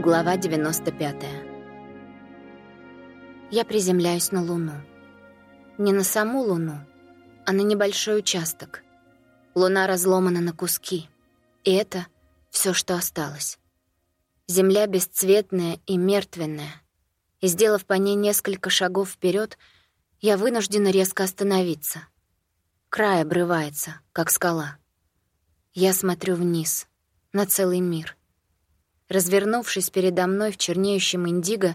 Глава 95. Я приземляюсь на Луну. Не на саму Луну, а на небольшой участок. Луна разломана на куски. И это все, что осталось. Земля бесцветная и мертвенная. И, сделав по ней несколько шагов вперед, я вынуждена резко остановиться. Край обрывается, как скала. Я смотрю вниз, на целый мир. Развернувшись передо мной в чернеющем индиго,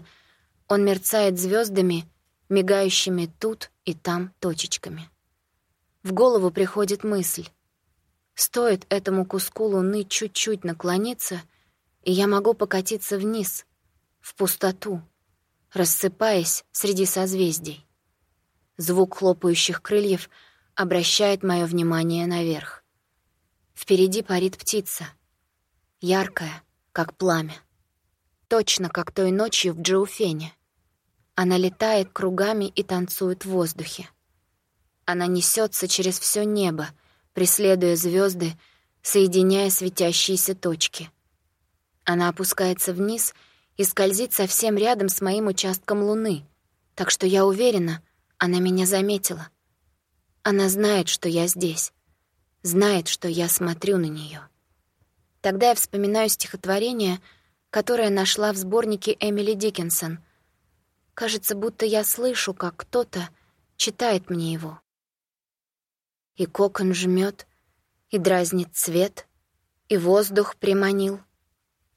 он мерцает звездами, мигающими тут и там точечками. В голову приходит мысль. Стоит этому куску луны чуть-чуть наклониться, и я могу покатиться вниз, в пустоту, рассыпаясь среди созвездий. Звук хлопающих крыльев обращает мое внимание наверх. Впереди парит птица. Яркая, как пламя. Точно как той ночью в Джоуфене. Она летает кругами и танцует в воздухе. Она несется через все небо, преследуя звезды, соединяя светящиеся точки. Она опускается вниз и скользит совсем рядом с моим участком луны, так что я уверена, она меня заметила. Она знает, что я здесь, знает, что я смотрю на нее. Тогда я вспоминаю стихотворение, которое нашла в сборнике Эмили Диккенсон. Кажется, будто я слышу, как кто-то читает мне его. И кокон жмет, и дразнит цвет, и воздух приманил,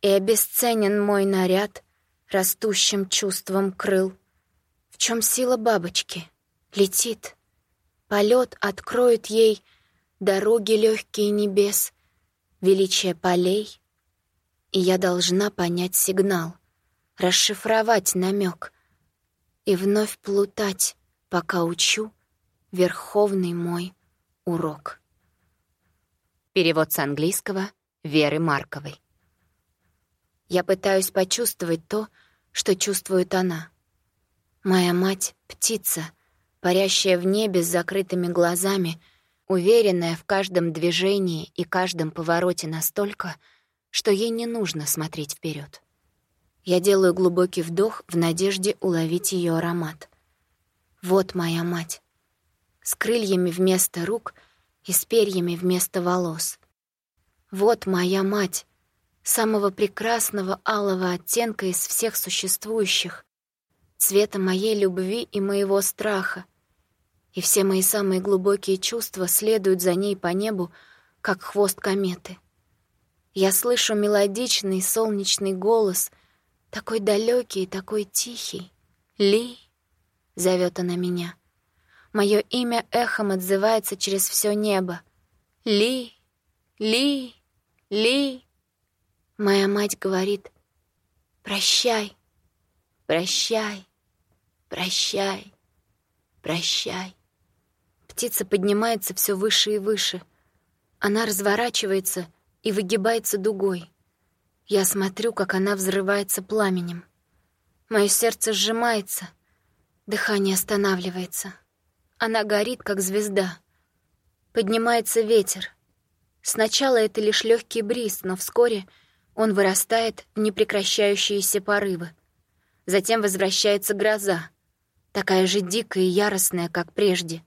и обесценен мой наряд растущим чувством крыл. В чем сила бабочки? Летит. Полет откроет ей дороги легкие небес — величие полей, и я должна понять сигнал, расшифровать намек и вновь плутать, пока учу верховный мой урок. Перевод с английского Веры Марковой. Я пытаюсь почувствовать то, что чувствует она. Моя мать — птица, парящая в небе с закрытыми глазами — уверенная в каждом движении и каждом повороте настолько, что ей не нужно смотреть вперед. Я делаю глубокий вдох в надежде уловить ее аромат. Вот моя мать. С крыльями вместо рук и с перьями вместо волос. Вот моя мать, самого прекрасного алого оттенка из всех существующих, цвета моей любви и моего страха — и все мои самые глубокие чувства следуют за ней по небу, как хвост кометы. Я слышу мелодичный солнечный голос, такой далекий и такой тихий. «Ли!» — зовет она меня. Мое имя эхом отзывается через все небо. «Ли! Ли! Ли!» Моя мать говорит «Прощай! Прощай! Прощай! Прощай!» Птица поднимается все выше и выше. Она разворачивается и выгибается дугой. Я смотрю, как она взрывается пламенем. Мое сердце сжимается, дыхание останавливается. Она горит, как звезда. Поднимается ветер. Сначала это лишь легкий бриз, но вскоре он вырастает в непрекращающиеся порывы. Затем возвращается гроза, такая же дикая и яростная, как прежде —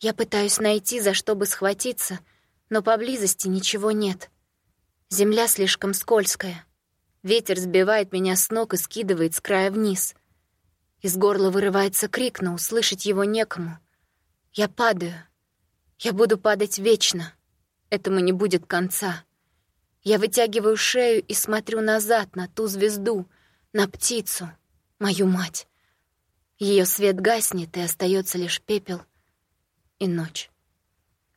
я пытаюсь найти, за что бы схватиться, но поблизости ничего нет. Земля слишком скользкая. Ветер сбивает меня с ног и скидывает с края вниз. Из горла вырывается крик, но услышать его некому. Я падаю. Я буду падать вечно. Этому не будет конца. Я вытягиваю шею и смотрю назад на ту звезду, на птицу, мою мать. Ее свет гаснет, и остается лишь пепел — и ночь.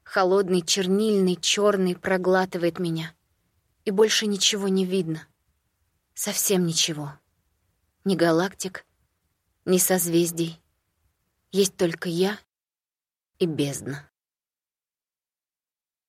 Холодный, чернильный, черный проглатывает меня. И больше ничего не видно. Совсем ничего. Ни галактик, ни созвездий. Есть только я и бездна.